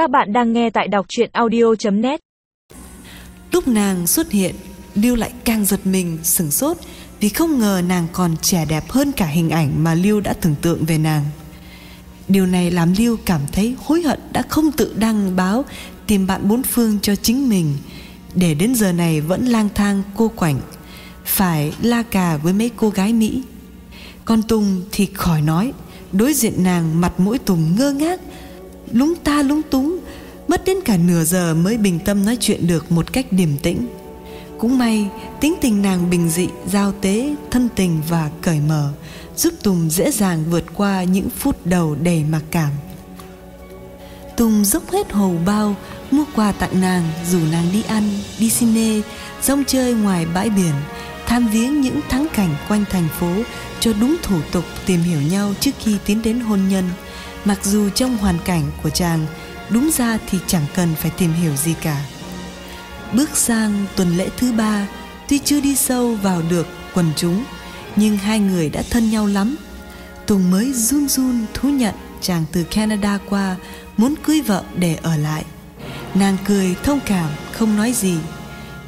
Các bạn đang nghe tại đọc chuyện audio.net Lúc nàng xuất hiện, Lưu lại càng giật mình, sửng sốt, Vì không ngờ nàng còn trẻ đẹp hơn cả hình ảnh Mà Lưu đã tưởng tượng về nàng. Điều này làm Lưu cảm thấy hối hận Đã không tự đăng báo, Tìm bạn bốn phương cho chính mình. Để đến giờ này vẫn lang thang, cô quạnh Phải la cà với mấy cô gái Mỹ. Con Tùng thì khỏi nói, Đối diện nàng mặt mũi Tùng ngơ ngác Lúng ta lúng túng. Mất đến cả nửa giờ mới bình tâm nói chuyện được một cách điềm tĩnh. Cũng may tính tình nàng bình dị, giao tế, thân tình và cởi mở Giúp Tùng dễ dàng vượt qua những phút đầu đầy mặc cảm. Tùng dốc hết hầu bao Mua quà tặng nàng Rủ nàng đi ăn, đi cine Rong chơi ngoài bãi biển Tham viếng những thắng cảnh quanh thành phố Cho đúng thủ tục tìm hiểu nhau trước khi tiến đến hôn nhân. Mặc dù trong hoàn cảnh của chàng, Đúng ra thì chẳng cần phải tìm hiểu gì cả. Bước sang tuần lễ thứ ba, Tuy chưa đi sâu vào được quần chúng, Nhưng hai người đã thân nhau lắm. Tùng mới run run thú nhận Chàng từ Canada qua, Muốn cưới vợ để ở lại. Nàng cười thông cảm, Không nói gì.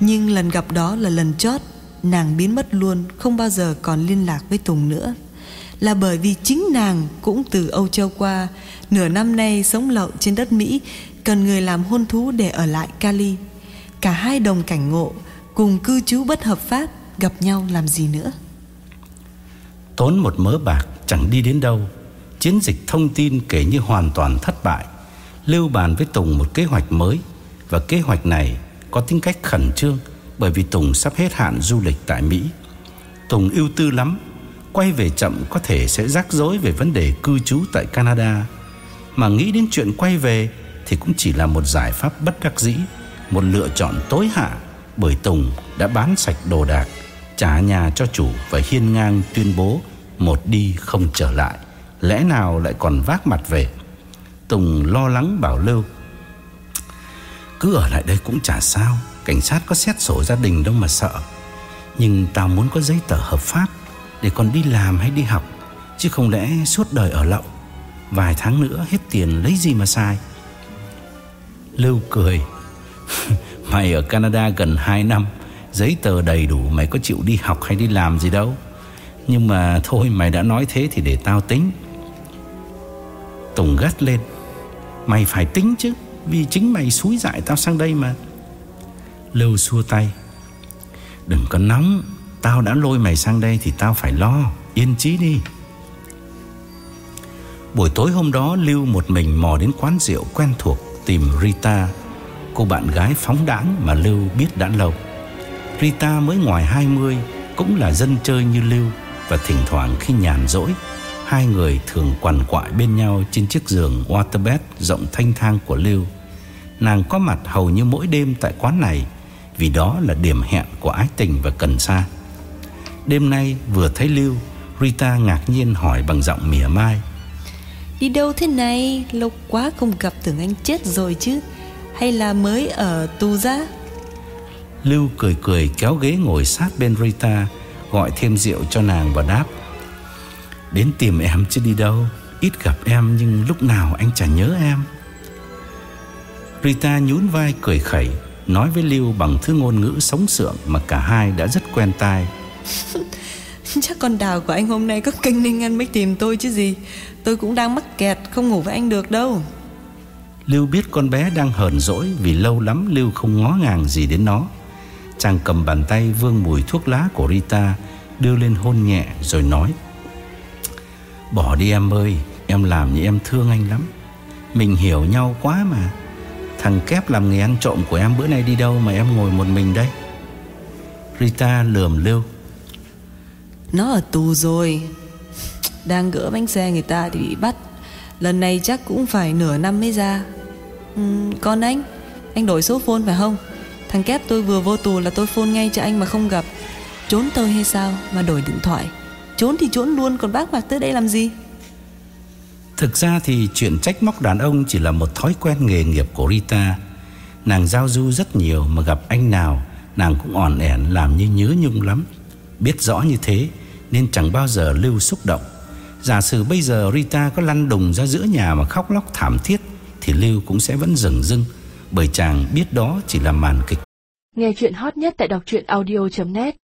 Nhưng lần gặp đó là lần chót, Nàng biến mất luôn, Không bao giờ còn liên lạc với Tùng nữa là bởi vì chính nàng cũng từ Âu Châu qua, nửa năm nay sống lậu trên đất Mỹ, cần người làm hôn thú để ở lại Cali. Cả hai đồng cảnh ngộ, cùng cư trú bất hợp pháp, gặp nhau làm gì nữa. Tốn một mớ bạc chẳng đi đến đâu, chiến dịch thông tin kể như hoàn toàn thất bại. Lưu bàn với Tùng một kế hoạch mới và kế hoạch này có tính cách khẩn trương bởi vì Tùng sắp hết hạn du lịch tại Mỹ. Tùng ưu tư lắm Quay về chậm có thể sẽ rắc rối về vấn đề cư trú tại Canada. Mà nghĩ đến chuyện quay về Thì cũng chỉ là một giải pháp bất đắc dĩ, Một lựa chọn tối hạ, Bởi Tùng đã bán sạch đồ đạc, Trả nhà cho chủ Và hiên ngang tuyên bố Một đi không trở lại, Lẽ nào lại còn vác mặt về? Tùng lo lắng bảo Lưu, Cứ ở lại đây cũng chả sao, Cảnh sát có xét sổ gia đình đâu mà sợ. Nhưng tao muốn có giấy tờ hợp pháp để còn đi làm hay đi học, Chứ không lẽ suốt đời ở lậu, Vài tháng nữa hết tiền lấy gì mà xài? Lưu cười. cười Mày ở Canada gần 2 năm, Giấy tờ đầy đủ, Mày có chịu đi học hay đi làm gì đâu. Nhưng mà thôi, mày đã nói thế Thì để tao tính. Tùng gắt lên, Mày phải tính chứ, Vì chính mày xúi dại tao sang đây mà. Lưu xua tay, Đừng có nóng Tao đã lôi mày sang đây thì tao phải lo. Yên chí đi. Buổi tối hôm đó, Lưu một mình mò đến quán rượu quen thuộc Tìm Rita. Cô bạn gái phóng đãng mà Lưu biết đã lâu. Rita mới ngoài 20 Cũng là dân chơi như Lưu Và thỉnh thoảng khi nhàn rỗi, Hai người thường quằn quại bên nhau Trên chiếc giường waterbed rộng thanh thang của Lưu. Nàng có mặt hầu như mỗi đêm tại quán này, Vì đó là điểm hẹn của ái tình và cần xa Đêm nay vừa thấy Lưu Rita ngạc nhiên hỏi bằng giọng mỉa mai. Đi đâu thế này? Lâu quá không gặp tưởng anh chết rồi chứ. Hay là mới ở tù ra Lưu cười cười kéo ghế ngồi sát bên Rita Gọi thêm rượu cho nàng và đáp. Đến tìm em chứ đi đâu? Ít gặp em nhưng lúc nào anh chả nhớ em. Rita nhún vai cười khẩy Nói với Lưu bằng thứ ngôn ngữ sống sượng Mà cả hai đã rất quen tai Chắc con đào của anh hôm nay có kênh nên anh mới tìm tôi chứ gì. Tôi cũng đang mắc kẹt, Không ngủ với anh được đâu. Lưu biết con bé đang hờn dỗi Vì lâu lắm Lưu không ngó ngàng gì đến nó. Chàng cầm bàn tay vương mùi thuốc lá của Rita, Đưa lên hôn nhẹ rồi nói, Bỏ đi em ơi, Em làm như em thương anh lắm. Mình hiểu nhau quá mà. Thằng kép làm nghề ăn trộm của em bữa nay đi đâu Mà em ngồi một mình đây? Rita lườm Lưu. Nó ở tù rồi. Đang gỡ bánh xe người ta thì bị bắt. Lần này chắc cũng phải nửa năm mới ra. Ừ, con anh Anh đổi số phone phải không? Thằng kép tôi vừa vô tù là tôi phone ngay cho anh mà không gặp. Trốn tôi hay sao Mà đổi điện thoại? Trốn thì trốn luôn còn bác mặt tới đây làm gì? Thực ra thì chuyện trách móc đàn ông Chỉ là một thói quen nghề nghiệp của Rita. Nàng giao du rất nhiều Mà gặp anh nào Nàng cũng ỏn ẻn làm như nhớ nhung lắm. Biết rõ như thế nên chẳng bao giờ lưu xúc động Giả sử bây giờ Rita có lăn đùng ra giữa nhà Mà khóc lóc thảm thiết, thì Lưu cũng sẽ vẫn dừng dưng bởi chàng biết đó chỉ là màn kịch. Nghe chuyện hot nhất tại đọc audio.net